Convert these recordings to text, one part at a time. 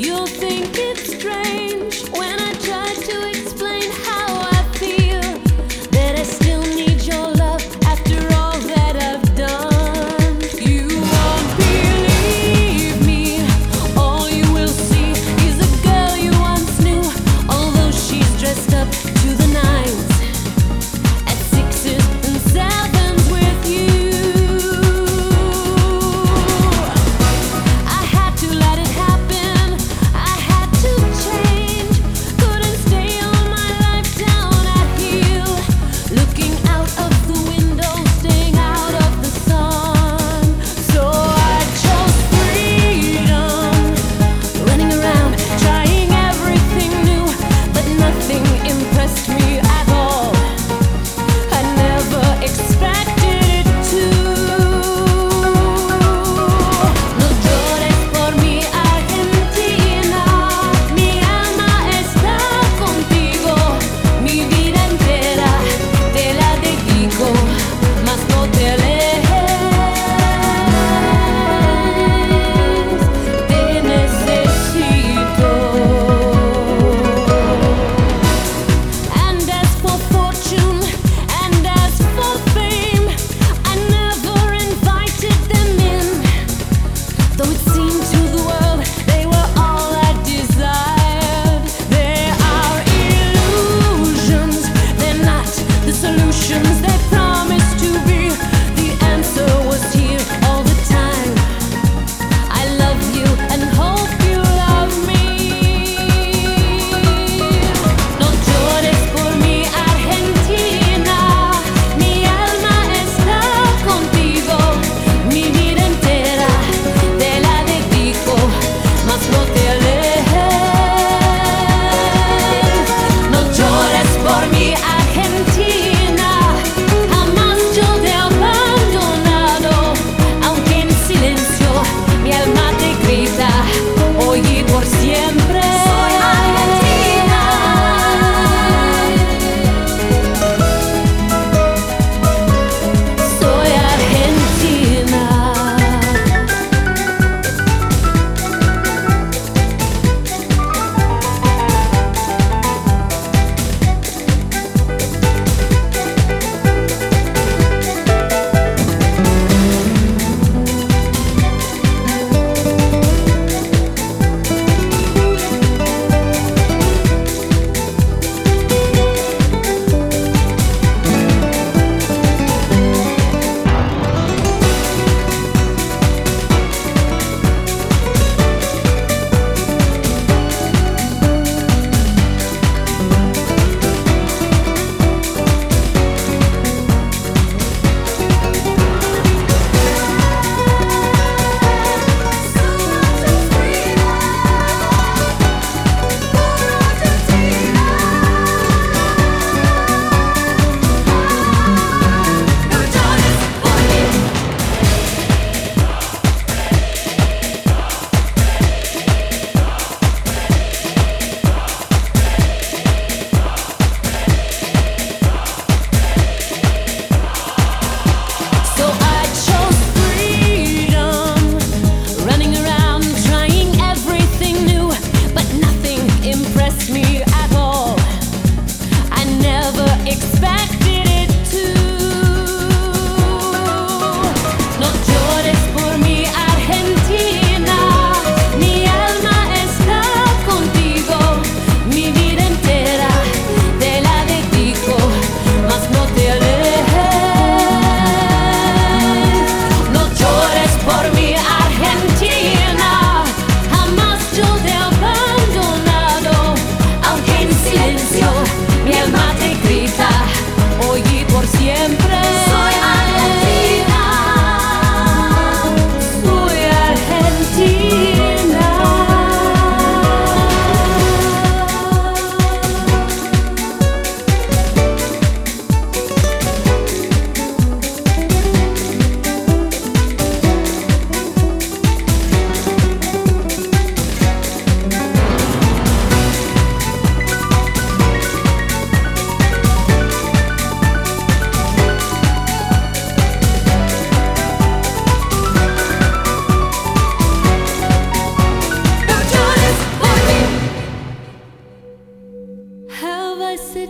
You'll think it's strange.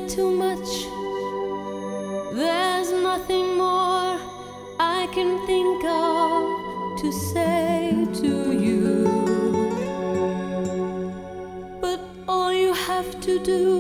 too much. There's nothing more I can think of to say to you. But all you have to do.